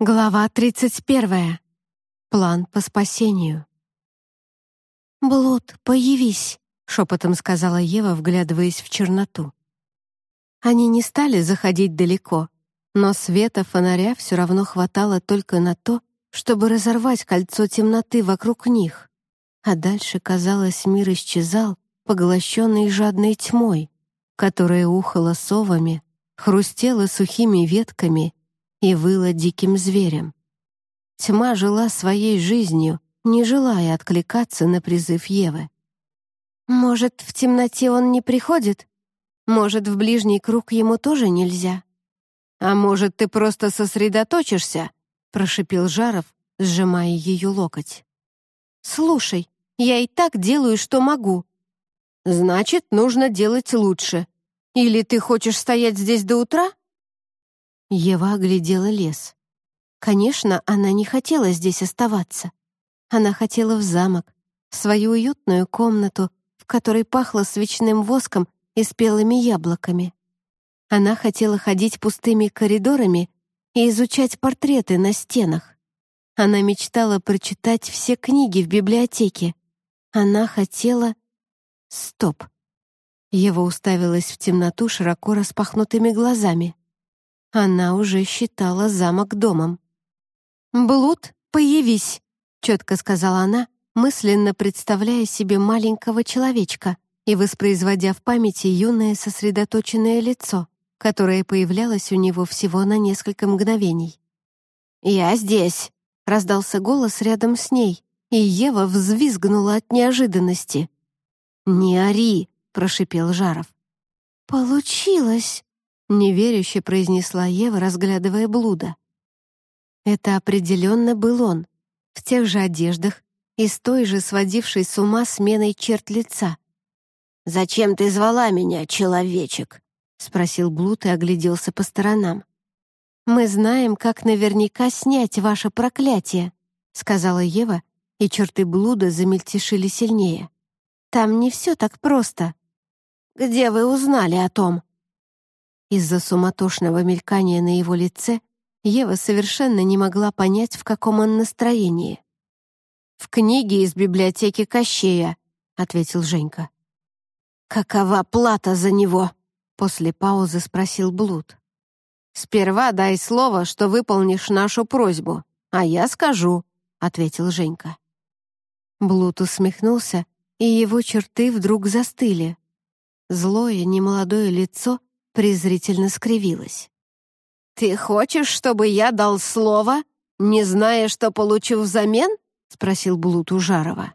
Глава 31. План по спасению. «Блуд, появись», — шепотом сказала Ева, вглядываясь в черноту. Они не стали заходить далеко, но света фонаря все равно хватало только на то, чтобы разорвать кольцо темноты вокруг них. А дальше, казалось, мир исчезал, поглощенный жадной тьмой, которая ухала совами, хрустела сухими ветками и выла диким зверем. Тьма жила своей жизнью, не желая откликаться на призыв Евы. «Может, в темноте он не приходит? Может, в ближний круг ему тоже нельзя?» «А может, ты просто сосредоточишься?» — прошипел Жаров, сжимая ее локоть. «Слушай, я и так делаю, что могу». «Значит, нужно делать лучше. Или ты хочешь стоять здесь до утра?» Ева оглядела лес. Конечно, она не хотела здесь оставаться. Она хотела в замок, в свою уютную комнату, в которой пахло свечным воском и спелыми яблоками. Она хотела ходить пустыми коридорами и изучать портреты на стенах. Она мечтала прочитать все книги в библиотеке. Она хотела... Стоп. Ева уставилась в темноту широко распахнутыми глазами. Она уже считала замок домом. «Блуд, появись!» — четко сказала она, мысленно представляя себе маленького человечка и воспроизводя в памяти юное сосредоточенное лицо, которое появлялось у него всего на несколько мгновений. «Я здесь!» — раздался голос рядом с ней, и Ева взвизгнула от неожиданности. «Не ори!» — прошипел Жаров. «Получилось!» Неверяще произнесла Ева, разглядывая блуда. Это определенно был он, в тех же одеждах и с той же сводившей с ума сменой черт лица. «Зачем ты звала меня, человечек?» — спросил Блуд и огляделся по сторонам. «Мы знаем, как наверняка снять ваше проклятие», — сказала Ева, и черты Блуда замельтешили сильнее. «Там не все так просто». «Где вы узнали о том?» Из-за суматошного мелькания на его лице Ева совершенно не могла понять, в каком он настроении. «В книге из библиотеки Кощея», — ответил Женька. «Какова плата за него?» — после паузы спросил Блуд. «Сперва дай слово, что выполнишь нашу просьбу, а я скажу», — ответил Женька. Блуд усмехнулся, и его черты вдруг застыли. Злое, немолодое лицо презрительно скривилась. «Ты хочешь, чтобы я дал слово, не зная, что получу взамен?» — спросил Блуд у Жарова.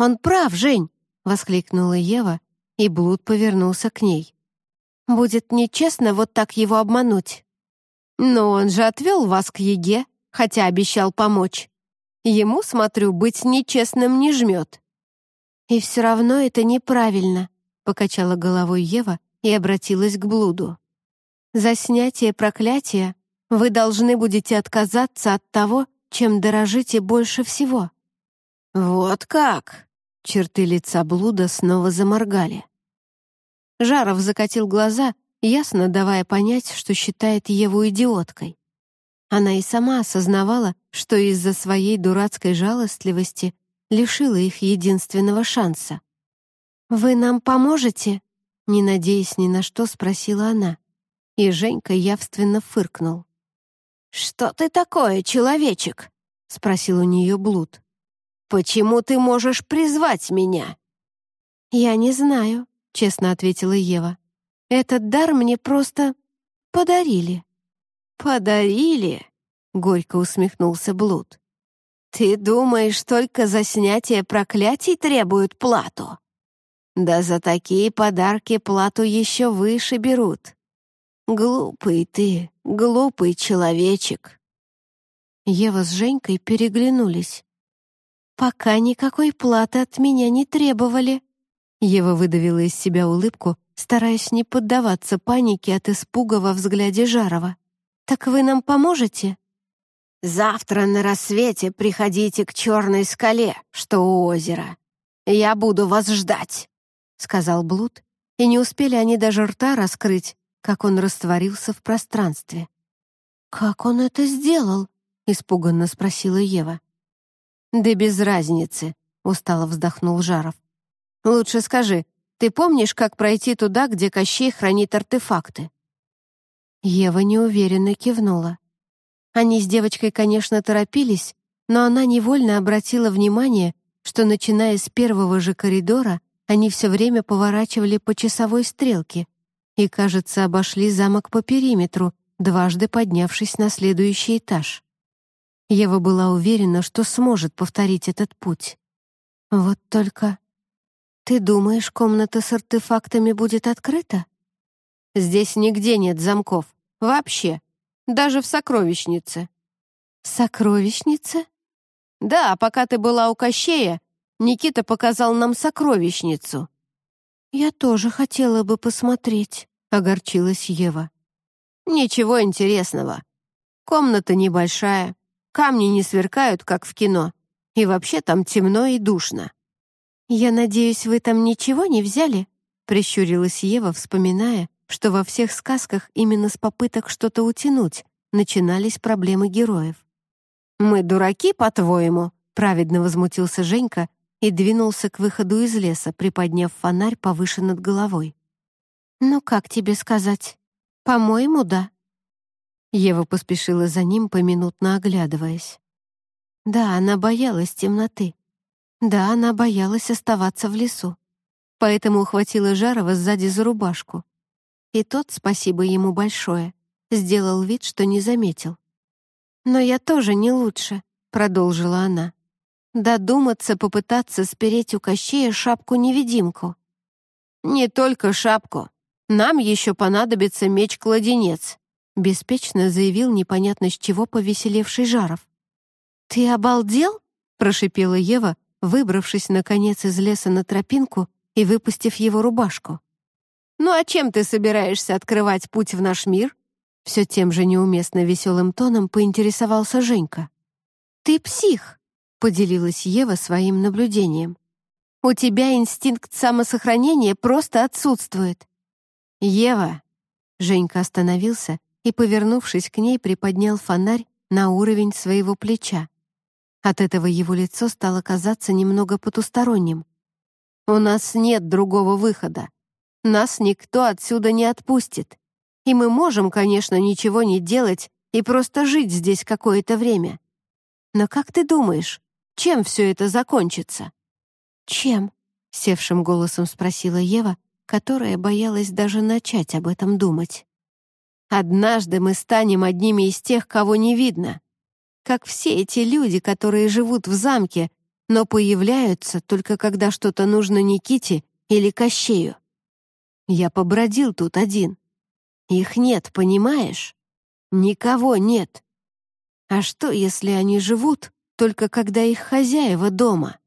«Он прав, Жень!» — воскликнула Ева, и Блуд повернулся к ней. «Будет нечестно вот так его обмануть». «Но он же отвел вас к Еге, хотя обещал помочь. Ему, смотрю, быть нечестным не жмет». «И все равно это неправильно», — покачала головой Ева и обратилась к блуду. «За снятие проклятия вы должны будете отказаться от того, чем дорожите больше всего». «Вот как!» — черты лица блуда снова заморгали. Жаров закатил глаза, ясно давая понять, что считает Еву идиоткой. Она и сама осознавала, что из-за своей дурацкой жалостливости лишила их единственного шанса. «Вы нам поможете?» Не надеясь ни на что, спросила она. И Женька явственно фыркнул. «Что ты такое, человечек?» — спросил у нее Блуд. «Почему ты можешь призвать меня?» «Я не знаю», — честно ответила Ева. «Этот дар мне просто подарили». «Подарили?» — горько усмехнулся Блуд. «Ты думаешь, только за снятие проклятий требуют плату?» Да за такие подарки плату еще выше берут. Глупый ты, глупый человечек. Ева с Женькой переглянулись. «Пока никакой платы от меня не требовали». Ева выдавила из себя улыбку, стараясь не поддаваться панике от испуга во взгляде Жарова. «Так вы нам поможете?» «Завтра на рассвете приходите к черной скале, что у озера. Я буду вас ждать» сказал Блуд, и не успели они даже рта раскрыть, как он растворился в пространстве. «Как он это сделал?» — испуганно спросила Ева. «Да без разницы», — устало вздохнул Жаров. «Лучше скажи, ты помнишь, как пройти туда, где Кощей хранит артефакты?» Ева неуверенно кивнула. Они с девочкой, конечно, торопились, но она невольно обратила внимание, что, начиная с первого же коридора, они все время поворачивали по часовой стрелке и, кажется, обошли замок по периметру, дважды поднявшись на следующий этаж. Ева была уверена, что сможет повторить этот путь. Вот только... «Ты думаешь, комната с артефактами будет открыта?» «Здесь нигде нет замков. Вообще. Даже в сокровищнице». «Сокровищнице?» «Да, пока ты была у Кощея, Никита показал нам сокровищницу». «Я тоже хотела бы посмотреть», — огорчилась Ева. «Ничего интересного. Комната небольшая, камни не сверкают, как в кино, и вообще там темно и душно». «Я надеюсь, вы там ничего не взяли?» — прищурилась Ева, вспоминая, что во всех сказках именно с попыток что-то утянуть начинались проблемы героев. «Мы дураки, по-твоему?» — праведно возмутился Женька и двинулся к выходу из леса, приподняв фонарь повыше над головой. «Ну, как тебе сказать? По-моему, да». Ева поспешила за ним, поминутно оглядываясь. Да, она боялась темноты. Да, она боялась оставаться в лесу. Поэтому ухватила Жарова сзади за рубашку. И тот, спасибо ему большое, сделал вид, что не заметил. «Но я тоже не лучше», — продолжила она. «Додуматься попытаться спереть у Кощея шапку-невидимку». «Не только шапку. Нам еще понадобится меч-кладенец», — беспечно заявил непонятно с чего повеселевший Жаров. «Ты обалдел?» — прошипела Ева, выбравшись, наконец, из леса на тропинку и выпустив его рубашку. «Ну а чем ты собираешься открывать путь в наш мир?» Все тем же неуместно веселым тоном поинтересовался Женька. «Ты псих», — поделилась Ева своим наблюдением. «У тебя инстинкт самосохранения просто отсутствует». «Ева!» Женька остановился и, повернувшись к ней, приподнял фонарь на уровень своего плеча. От этого его лицо стало казаться немного потусторонним. «У нас нет другого выхода. Нас никто отсюда не отпустит. И мы можем, конечно, ничего не делать и просто жить здесь какое-то время. Но как ты думаешь, чем все это закончится?» «Чем?» — севшим голосом спросила Ева, которая боялась даже начать об этом думать. «Однажды мы станем одними из тех, кого не видно как все эти люди, которые живут в замке, но появляются только когда что-то нужно Никите или Кощею. Я побродил тут один. Их нет, понимаешь? Никого нет. А что, если они живут только когда их хозяева дома?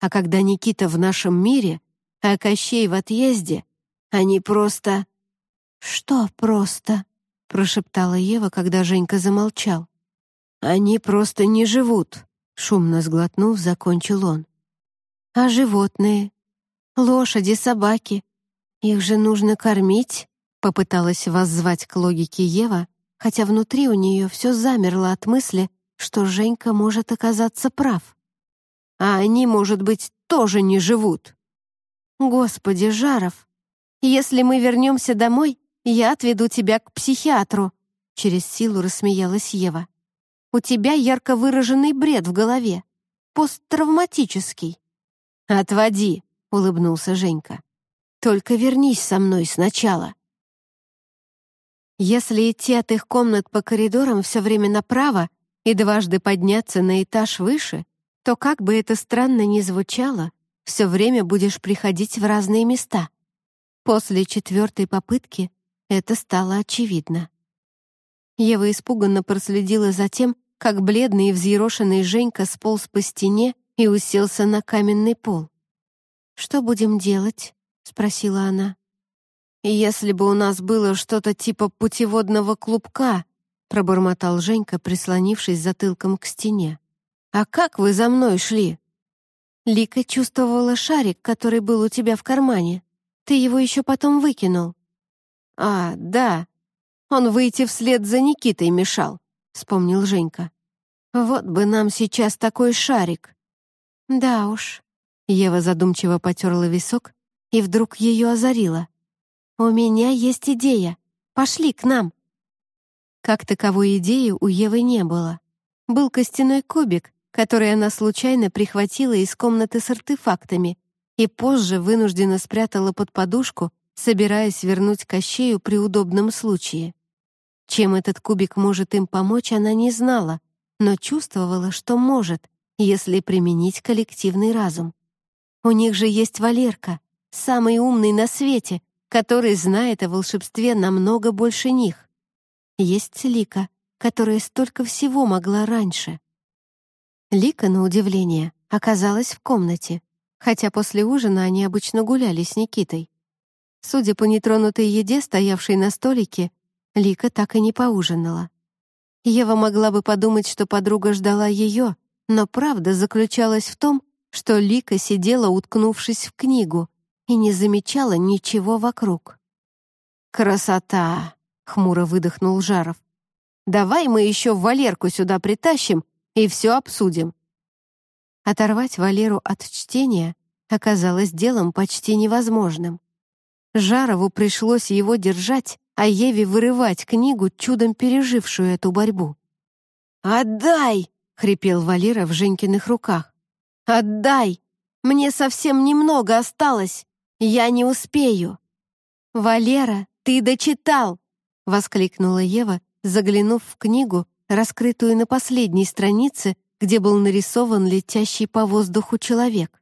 А когда Никита в нашем мире, а Кощей в отъезде, они просто... «Что просто?» — прошептала Ева, когда Женька замолчал. «Они просто не живут», — шумно сглотнув, закончил он. «А животные? Лошади, собаки? Их же нужно кормить?» — попыталась воззвать к логике Ева, хотя внутри у нее все замерло от мысли, что Женька может оказаться прав. «А они, может быть, тоже не живут?» «Господи, Жаров, если мы вернемся домой, я отведу тебя к психиатру», — через силу рассмеялась Ева. У тебя ярко выраженный бред в голове. Посттравматический». «Отводи», — улыбнулся Женька. «Только вернись со мной сначала». Если идти от их комнат по коридорам все время направо и дважды подняться на этаж выше, то, как бы это странно ни звучало, все время будешь приходить в разные места. После четвертой попытки это стало очевидно. Ева испуганно проследила за тем, как бледный и взъерошенный Женька сполз по стене и уселся на каменный пол. «Что будем делать?» — спросила она. «Если бы у нас было что-то типа путеводного клубка», — пробормотал Женька, прислонившись затылком к стене. «А как вы за мной шли?» Лика чувствовала шарик, который был у тебя в кармане. Ты его еще потом выкинул. «А, да. Он выйти вслед за Никитой мешал вспомнил Женька. Вот бы нам сейчас такой шарик. Да уж. Ева задумчиво потерла висок, и вдруг ее озарило. «У меня есть идея. Пошли к нам». Как таковой идеи у Евы не было. Был костяной кубик, который она случайно прихватила из комнаты с артефактами и позже вынужденно спрятала под подушку, собираясь вернуть Кощею при удобном случае. Чем этот кубик может им помочь, она не знала, но чувствовала, что может, если применить коллективный разум. У них же есть Валерка, самый умный на свете, который знает о волшебстве намного больше них. Есть Лика, которая столько всего могла раньше. Лика, на удивление, оказалась в комнате, хотя после ужина они обычно гуляли с Никитой. Судя по нетронутой еде, стоявшей на столике, Лика так и не поужинала. Ева могла бы подумать, что подруга ждала ее, но правда заключалась в том, что Лика сидела, уткнувшись в книгу, и не замечала ничего вокруг. «Красота!» — хмуро выдохнул Жаров. «Давай мы еще Валерку сюда притащим и все обсудим». Оторвать Валеру от чтения оказалось делом почти невозможным. Жарову пришлось его держать, а Еве вырывать книгу, чудом пережившую эту борьбу. «Отдай!» — хрипел Валера в Женькиных руках. «Отдай! Мне совсем немного осталось!» Я не успею!» «Валера, ты дочитал!» — воскликнула Ева, заглянув в книгу, раскрытую на последней странице, где был нарисован летящий по воздуху человек.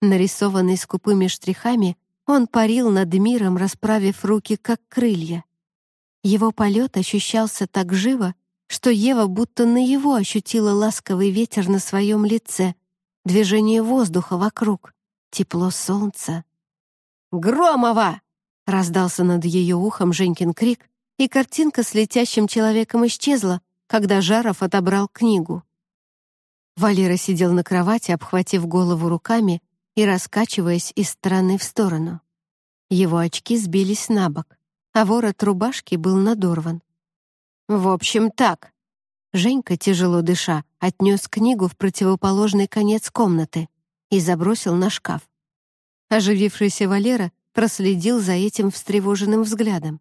Нарисованный скупыми штрихами, он парил над миром, расправив руки, как крылья. Его полет ощущался так живо, что Ева будто на его ощутила ласковый ветер на своем лице, движение воздуха вокруг, тепло солнца. «Громова!» — раздался над ее ухом Женькин крик, и картинка с летящим человеком исчезла, когда Жаров отобрал книгу. Валера сидел на кровати, обхватив голову руками и раскачиваясь из стороны в сторону. Его очки сбились на бок, а ворот рубашки был надорван. «В общем, так». Женька, тяжело дыша, отнес книгу в противоположный конец комнаты и забросил на шкаф. Оживившийся Валера проследил за этим встревоженным взглядом.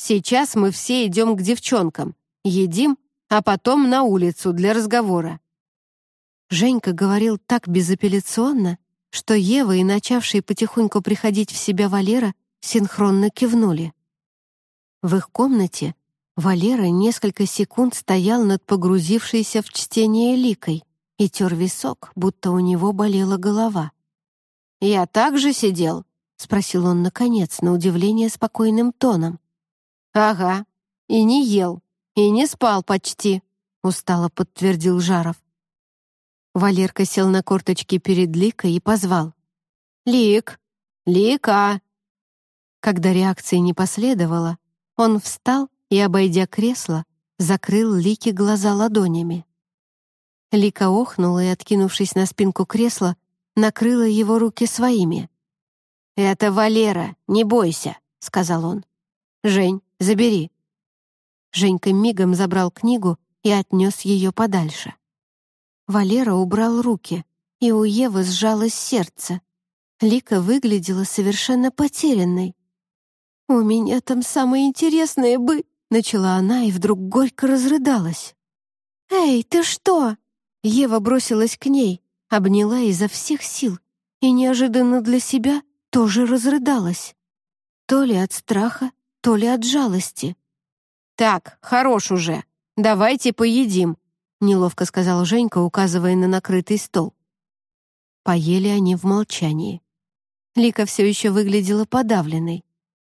«Сейчас мы все идем к девчонкам, едим, а потом на улицу для разговора». Женька говорил так безапелляционно, что Ева и начавший потихоньку приходить в себя Валера синхронно кивнули. В их комнате Валера несколько секунд стоял над погрузившейся в чтение ликой и тер висок, будто у него болела голова. «Я также сидел?» — спросил он, наконец, на удивление спокойным тоном. «Ага, и не ел, и не спал почти», — устало подтвердил Жаров. Валерка сел на корточки перед Ликой и позвал. «Лик! Лика!» Когда реакции не последовало, он встал и, обойдя кресло, закрыл Лике глаза ладонями. Лика охнула и, откинувшись на спинку кресла, накрыла его руки своими. «Это Валера, не бойся», — сказал он. «Жень, забери». Женька мигом забрал книгу и отнес ее подальше. Валера убрал руки, и у Евы сжалось сердце. Лика выглядела совершенно потерянной. «У меня там самое интересное бы...» — начала она и вдруг горько разрыдалась. «Эй, ты что?» Ева бросилась к ней, обняла изо всех сил и неожиданно для себя тоже разрыдалась. То ли от страха, то ли от жалости. «Так, хорош уже, давайте поедим», — неловко сказал Женька, указывая на накрытый стол. Поели они в молчании. Лика все еще выглядела подавленной.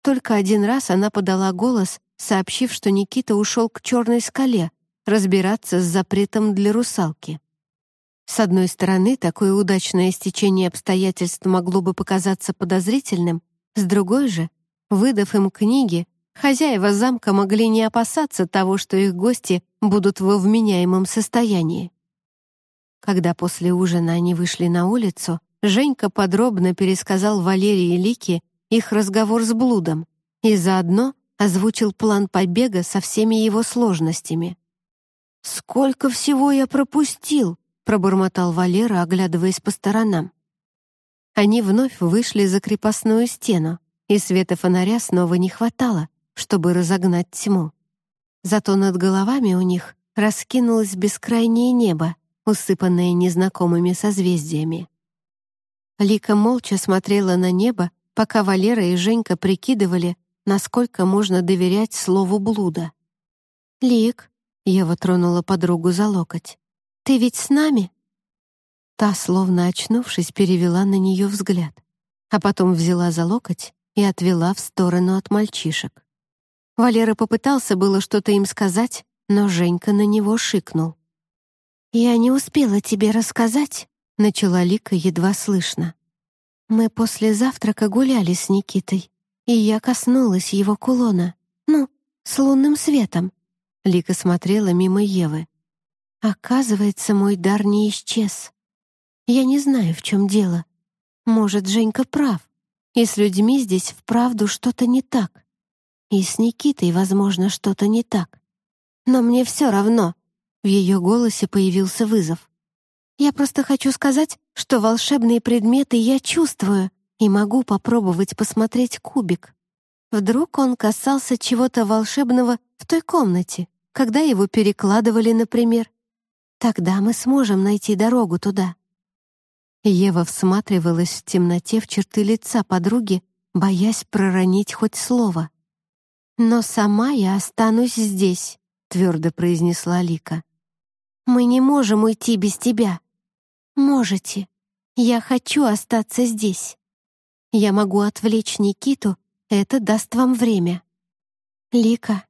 Только один раз она подала голос, сообщив, что Никита ушел к черной скале разбираться с запретом для русалки. С одной стороны, такое удачное стечение обстоятельств могло бы показаться подозрительным, с другой же, выдав им книги, хозяева замка могли не опасаться того, что их гости будут во вменяемом состоянии. Когда после ужина они вышли на улицу, Женька подробно пересказал Валерии и Лике их разговор с блудом и заодно озвучил план побега со всеми его сложностями. «Сколько всего я пропустил!» — пробормотал Валера, оглядываясь по сторонам. Они вновь вышли за крепостную стену, и света фонаря снова не хватало, чтобы разогнать тьму. Зато над головами у них раскинулось бескрайнее небо, усыпанное незнакомыми созвездиями. Лика молча смотрела на небо, пока Валера и Женька прикидывали, насколько можно доверять слову блуда. «Лик», — Ева тронула подругу за локоть, — «ты ведь с нами?» Та, словно очнувшись, перевела на нее взгляд, а потом взяла за локоть и отвела в сторону от мальчишек. Валера попытался было что-то им сказать, но Женька на него шикнул. «Я не успела тебе рассказать», — начала Лика едва слышно. «Мы после завтрака гуляли с Никитой, и я коснулась его кулона. Ну, с лунным светом». Лика смотрела мимо Евы. «Оказывается, мой дар не исчез. Я не знаю, в чем дело. Может, Женька прав, и с людьми здесь вправду что-то не так. И с Никитой, возможно, что-то не так. Но мне все равно. В ее голосе появился вызов. Я просто хочу сказать, что волшебные предметы я чувствую и могу попробовать посмотреть кубик. Вдруг он касался чего-то волшебного в той комнате, когда его перекладывали, например. Тогда мы сможем найти дорогу туда. Ева всматривалась в темноте в черты лица подруги, боясь проронить хоть слово. «Но сама я останусь здесь», — твердо произнесла Лика. «Мы не можем уйти без тебя». «Можете. Я хочу остаться здесь. Я могу отвлечь Никиту, это даст вам время». «Лика,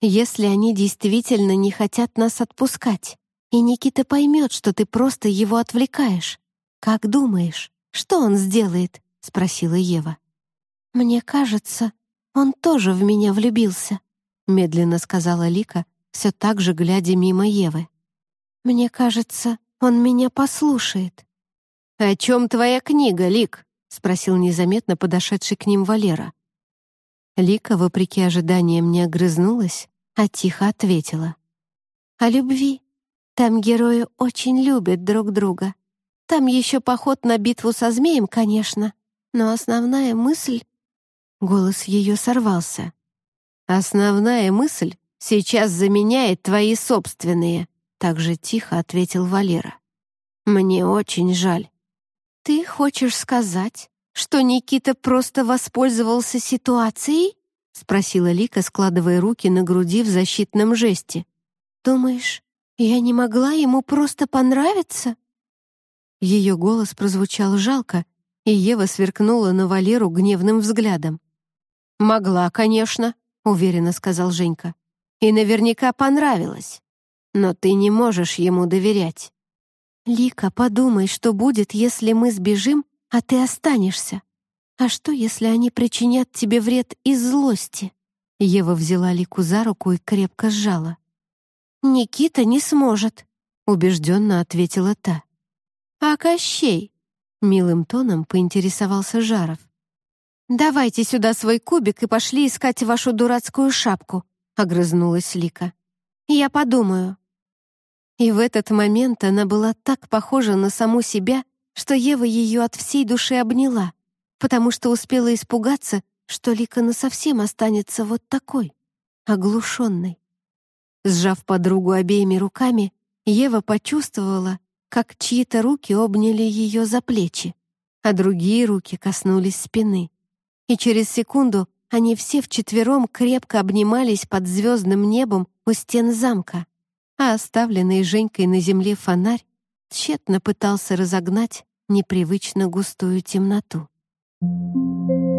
если они действительно не хотят нас отпускать, и Никита поймет, что ты просто его отвлекаешь, как думаешь, что он сделает?» — спросила Ева. «Мне кажется, «Он тоже в меня влюбился», — медленно сказала Лика, все так же глядя мимо Евы. «Мне кажется, он меня послушает». «О чем твоя книга, Лик?» — спросил незаметно подошедший к ним Валера. Лика, вопреки ожиданиям, не огрызнулась, а тихо ответила. «О любви. Там герои очень любят друг друга. Там еще поход на битву со змеем, конечно, но основная мысль Голос ее сорвался. «Основная мысль сейчас заменяет твои собственные», так же тихо ответил Валера. «Мне очень жаль». «Ты хочешь сказать, что Никита просто воспользовался ситуацией?» спросила Лика, складывая руки на груди в защитном жесте. «Думаешь, я не могла ему просто понравиться?» Ее голос прозвучал жалко, и Ева сверкнула на Валеру гневным взглядом. «Могла, конечно», — уверенно сказал Женька. «И наверняка понравилось. Но ты не можешь ему доверять». «Лика, подумай, что будет, если мы сбежим, а ты останешься. А что, если они причинят тебе вред из злости?» Ева взяла Лику за руку и крепко сжала. «Никита не сможет», — убежденно ответила та. «А Кощей?» — милым тоном поинтересовался Жаров. «Давайте сюда свой кубик и пошли искать вашу дурацкую шапку», — огрызнулась Лика. «Я подумаю». И в этот момент она была так похожа на саму себя, что Ева ее от всей души обняла, потому что успела испугаться, что Лика насовсем останется вот такой, оглушенной. Сжав подругу обеими руками, Ева почувствовала, как чьи-то руки обняли ее за плечи, а другие руки коснулись спины и через секунду они все вчетвером крепко обнимались под звездным небом у стен замка, а оставленный Женькой на земле фонарь тщетно пытался разогнать непривычно густую темноту. Thank you.